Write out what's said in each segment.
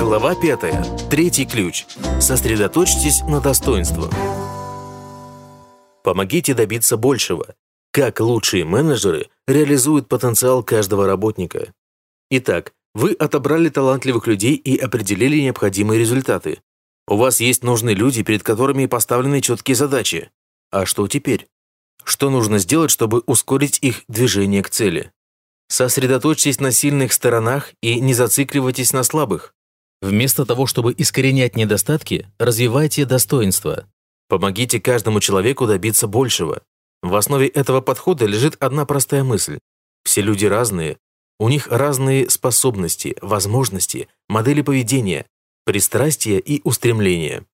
Глава 5. Третий ключ. Сосредоточьтесь на достоинствах. Помогите добиться большего. Как лучшие менеджеры реализуют потенциал каждого работника. Итак, вы отобрали талантливых людей и определили необходимые результаты. У вас есть нужные люди, перед которыми поставлены четкие задачи. А что теперь? Что нужно сделать, чтобы ускорить их движение к цели? Сосредоточьтесь на сильных сторонах и не зацикливайтесь на слабых. Вместо того, чтобы искоренять недостатки, развивайте достоинства. Помогите каждому человеку добиться большего. В основе этого подхода лежит одна простая мысль. Все люди разные. У них разные способности, возможности, модели поведения, пристрастия и устремления.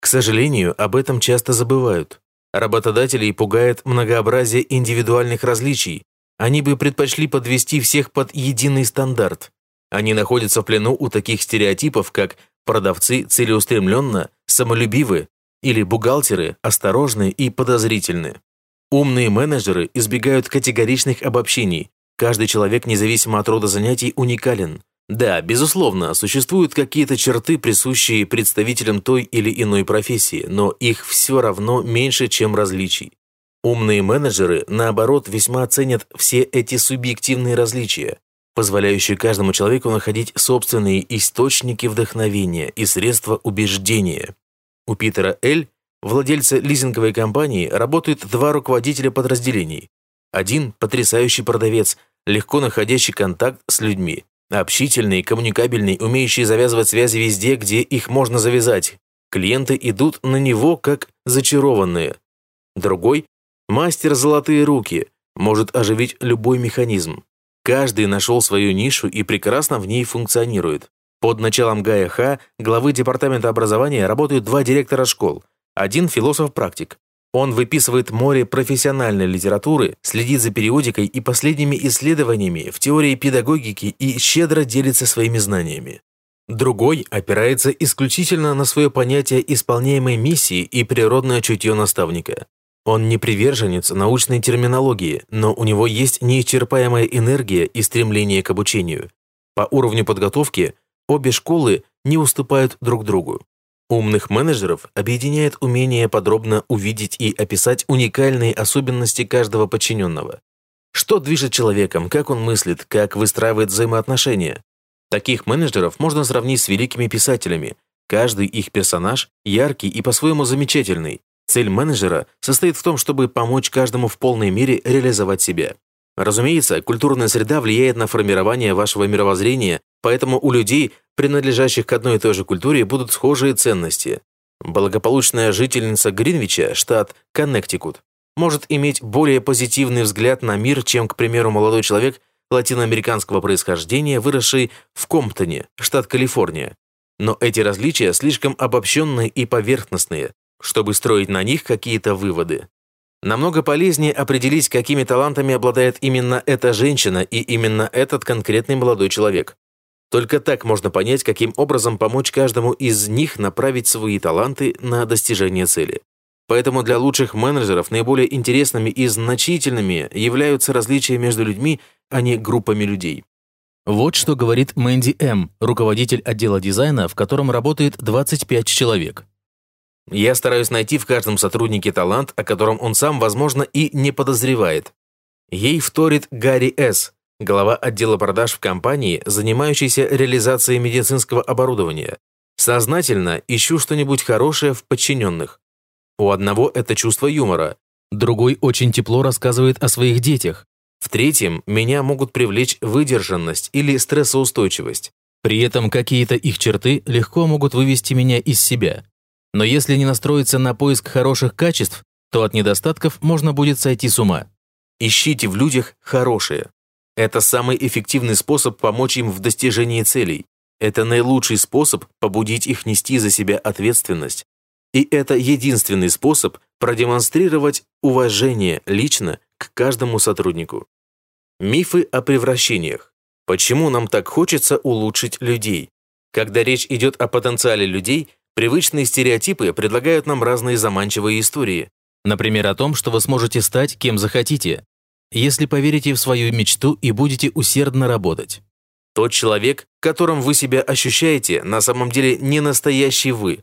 К сожалению, об этом часто забывают. Работодателей пугает многообразие индивидуальных различий. Они бы предпочли подвести всех под единый стандарт. Они находятся в плену у таких стереотипов, как продавцы целеустремленно, самолюбивы или бухгалтеры осторожны и подозрительны. Умные менеджеры избегают категоричных обобщений. Каждый человек, независимо от рода занятий, уникален. Да, безусловно, существуют какие-то черты, присущие представителям той или иной профессии, но их все равно меньше, чем различий. Умные менеджеры, наоборот, весьма ценят все эти субъективные различия позволяющие каждому человеку находить собственные источники вдохновения и средства убеждения. У Питера Эль, владельца лизинговой компании, работают два руководителя подразделений. Один – потрясающий продавец, легко находящий контакт с людьми. Общительный, коммуникабельный, умеющий завязывать связи везде, где их можно завязать. Клиенты идут на него как зачарованные. Другой – мастер золотые руки, может оживить любой механизм. Каждый нашел свою нишу и прекрасно в ней функционирует. Под началом Гая Ха, главы департамента образования, работают два директора школ. Один философ-практик. Он выписывает море профессиональной литературы, следит за периодикой и последними исследованиями в теории педагогики и щедро делится своими знаниями. Другой опирается исключительно на свое понятие исполняемой миссии и природное чутье наставника. Он не приверженец научной терминологии, но у него есть неисчерпаемая энергия и стремление к обучению. По уровню подготовки обе школы не уступают друг другу. Умных менеджеров объединяет умение подробно увидеть и описать уникальные особенности каждого подчиненного. Что движет человеком, как он мыслит, как выстраивает взаимоотношения. Таких менеджеров можно сравнить с великими писателями. Каждый их персонаж яркий и по-своему замечательный, Цель менеджера состоит в том, чтобы помочь каждому в полной мере реализовать себя. Разумеется, культурная среда влияет на формирование вашего мировоззрения, поэтому у людей, принадлежащих к одной и той же культуре, будут схожие ценности. Благополучная жительница Гринвича, штат Коннектикут, может иметь более позитивный взгляд на мир, чем, к примеру, молодой человек латиноамериканского происхождения, выросший в Комптоне, штат Калифорния. Но эти различия слишком обобщенные и поверхностные, чтобы строить на них какие-то выводы. Намного полезнее определить, какими талантами обладает именно эта женщина и именно этот конкретный молодой человек. Только так можно понять, каким образом помочь каждому из них направить свои таланты на достижение цели. Поэтому для лучших менеджеров наиболее интересными и значительными являются различия между людьми, а не группами людей. Вот что говорит Мэнди М., руководитель отдела дизайна, в котором работает 25 человек. Я стараюсь найти в каждом сотруднике талант, о котором он сам, возможно, и не подозревает. Ей вторит Гарри С., глава отдела продаж в компании, занимающейся реализацией медицинского оборудования. Сознательно ищу что-нибудь хорошее в подчиненных. У одного это чувство юмора, другой очень тепло рассказывает о своих детях. В третьем меня могут привлечь выдержанность или стрессоустойчивость. При этом какие-то их черты легко могут вывести меня из себя. Но если не настроиться на поиск хороших качеств, то от недостатков можно будет сойти с ума. Ищите в людях хорошее. Это самый эффективный способ помочь им в достижении целей. Это наилучший способ побудить их нести за себя ответственность. И это единственный способ продемонстрировать уважение лично к каждому сотруднику. Мифы о превращениях. Почему нам так хочется улучшить людей? Когда речь идет о потенциале людей, Привычные стереотипы предлагают нам разные заманчивые истории. Например, о том, что вы сможете стать кем захотите, если поверите в свою мечту и будете усердно работать. Тот человек, которым вы себя ощущаете, на самом деле не настоящий вы.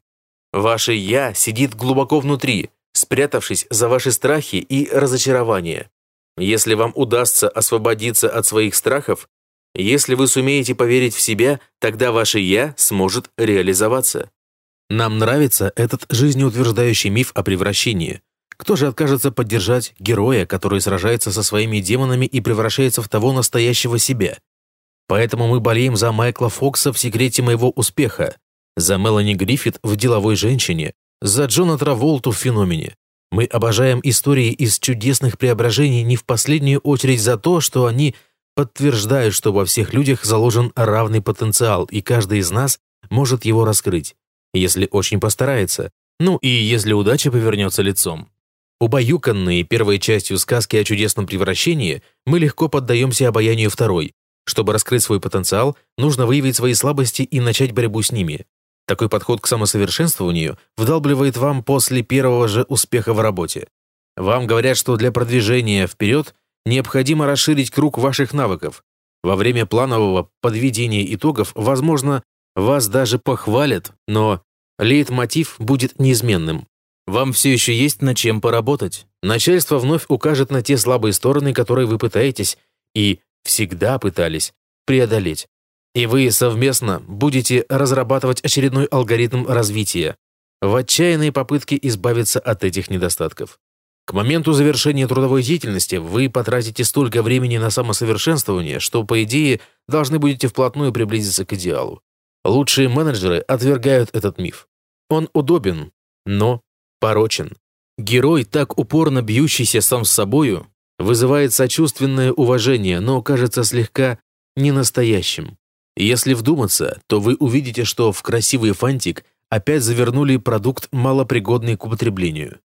Ваше «я» сидит глубоко внутри, спрятавшись за ваши страхи и разочарования. Если вам удастся освободиться от своих страхов, если вы сумеете поверить в себя, тогда ваше «я» сможет реализоваться. Нам нравится этот жизнеутверждающий миф о превращении. Кто же откажется поддержать героя, который сражается со своими демонами и превращается в того настоящего себя? Поэтому мы болеем за Майкла Фокса в секрете моего успеха, за Мелани Гриффит в «Деловой женщине», за Джона Траволту в «Феномене». Мы обожаем истории из чудесных преображений не в последнюю очередь за то, что они подтверждают, что во всех людях заложен равный потенциал, и каждый из нас может его раскрыть, если очень постарается, ну и если удача повернется лицом. Убаюканные первой частью сказки о чудесном превращении, мы легко поддаемся обаянию второй. Чтобы раскрыть свой потенциал, нужно выявить свои слабости и начать борьбу с ними. Такой подход к самосовершенствованию вдалбливает вам после первого же успеха в работе. Вам говорят, что для продвижения вперед необходимо расширить круг ваших навыков. Во время планового подведения итогов, возможно, вас даже похвалят, но лейтмотив будет неизменным. Вам все еще есть над чем поработать. Начальство вновь укажет на те слабые стороны, которые вы пытаетесь и всегда пытались преодолеть. И вы совместно будете разрабатывать очередной алгоритм развития в отчаянной попытке избавиться от этих недостатков. К моменту завершения трудовой деятельности вы потратите столько времени на самосовершенствование, что, по идее, должны будете вплотную приблизиться к идеалу. Лучшие менеджеры отвергают этот миф. Он удобен, но порочен. Герой, так упорно бьющийся сам с собою, вызывает сочувственное уважение, но кажется слегка ненастоящим. Если вдуматься, то вы увидите, что в красивый фантик опять завернули продукт, малопригодный к употреблению.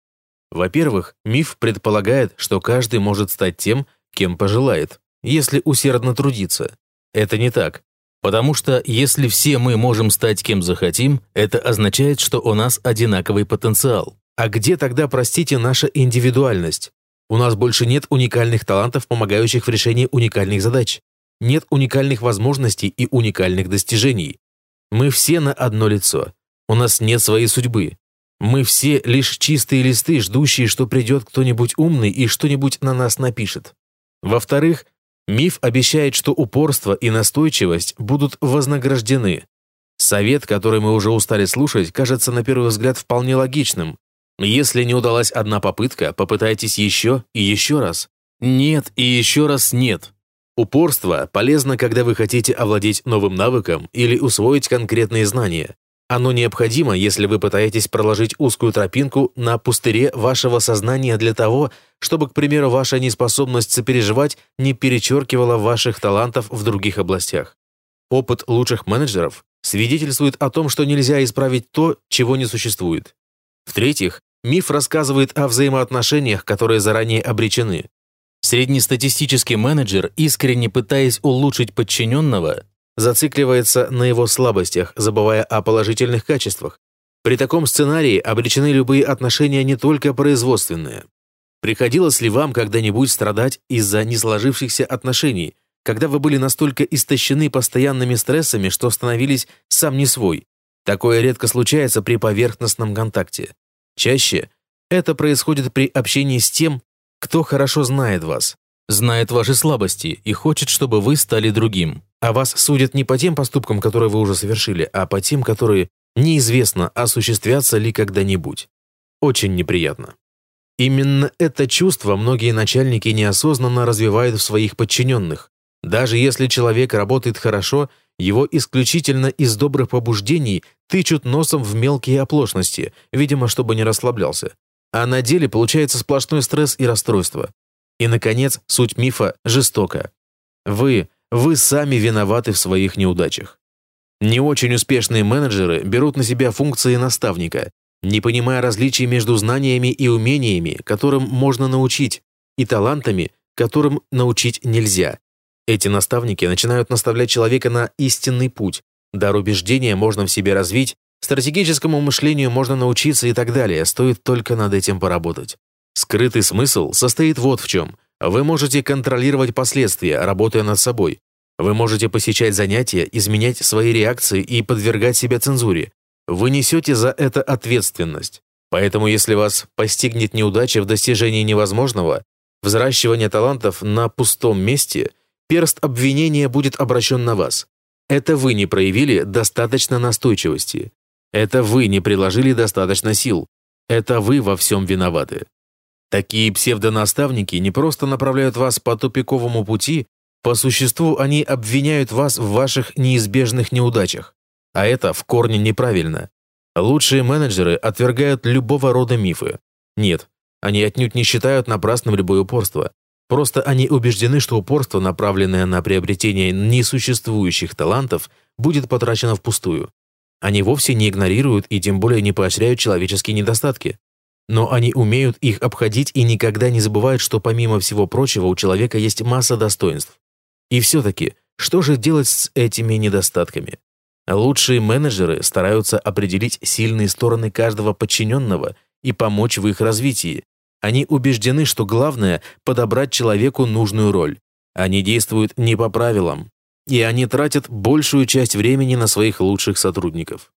Во-первых, миф предполагает, что каждый может стать тем, кем пожелает, если усердно трудиться. Это не так. Потому что если все мы можем стать кем захотим, это означает, что у нас одинаковый потенциал. А где тогда, простите, наша индивидуальность? У нас больше нет уникальных талантов, помогающих в решении уникальных задач нет уникальных возможностей и уникальных достижений. Мы все на одно лицо. У нас нет своей судьбы. Мы все лишь чистые листы, ждущие, что придет кто-нибудь умный и что-нибудь на нас напишет. Во-вторых, миф обещает, что упорство и настойчивость будут вознаграждены. Совет, который мы уже устали слушать, кажется на первый взгляд вполне логичным. Если не удалась одна попытка, попытайтесь еще и еще раз. Нет и еще раз нет. Упорство полезно, когда вы хотите овладеть новым навыком или усвоить конкретные знания. Оно необходимо, если вы пытаетесь проложить узкую тропинку на пустыре вашего сознания для того, чтобы, к примеру, ваша неспособность сопереживать не перечеркивала ваших талантов в других областях. Опыт лучших менеджеров свидетельствует о том, что нельзя исправить то, чего не существует. В-третьих, миф рассказывает о взаимоотношениях, которые заранее обречены. Среднестатистический менеджер, искренне пытаясь улучшить подчиненного, зацикливается на его слабостях, забывая о положительных качествах. При таком сценарии обречены любые отношения не только производственные. Приходилось ли вам когда-нибудь страдать из-за несложившихся отношений, когда вы были настолько истощены постоянными стрессами, что становились сам не свой? Такое редко случается при поверхностном контакте. Чаще это происходит при общении с тем, кто хорошо знает вас, знает ваши слабости и хочет, чтобы вы стали другим. А вас судят не по тем поступкам, которые вы уже совершили, а по тем, которые неизвестно, осуществятся ли когда-нибудь. Очень неприятно. Именно это чувство многие начальники неосознанно развивают в своих подчиненных. Даже если человек работает хорошо, его исключительно из добрых побуждений тычут носом в мелкие оплошности, видимо, чтобы не расслаблялся. А на деле получается сплошной стресс и расстройство. И, наконец, суть мифа жестока. Вы, вы сами виноваты в своих неудачах. Не очень успешные менеджеры берут на себя функции наставника, не понимая различий между знаниями и умениями, которым можно научить, и талантами, которым научить нельзя. Эти наставники начинают наставлять человека на истинный путь. Дар убеждения можно в себе развить, Стратегическому мышлению можно научиться и так далее, стоит только над этим поработать. Скрытый смысл состоит вот в чем. Вы можете контролировать последствия, работая над собой. Вы можете посещать занятия, изменять свои реакции и подвергать себя цензуре. Вы несете за это ответственность. Поэтому если вас постигнет неудача в достижении невозможного, взращивание талантов на пустом месте, перст обвинения будет обращен на вас. Это вы не проявили достаточно настойчивости. Это вы не приложили достаточно сил. Это вы во всем виноваты. Такие псевдонаставники не просто направляют вас по тупиковому пути, по существу они обвиняют вас в ваших неизбежных неудачах. А это в корне неправильно. Лучшие менеджеры отвергают любого рода мифы. Нет, они отнюдь не считают напрасным любое упорство. Просто они убеждены, что упорство, направленное на приобретение несуществующих талантов, будет потрачено впустую. Они вовсе не игнорируют и тем более не поощряют человеческие недостатки. Но они умеют их обходить и никогда не забывают, что помимо всего прочего у человека есть масса достоинств. И все-таки, что же делать с этими недостатками? Лучшие менеджеры стараются определить сильные стороны каждого подчиненного и помочь в их развитии. Они убеждены, что главное – подобрать человеку нужную роль. Они действуют не по правилам, и они тратят большую часть времени на своих лучших сотрудников.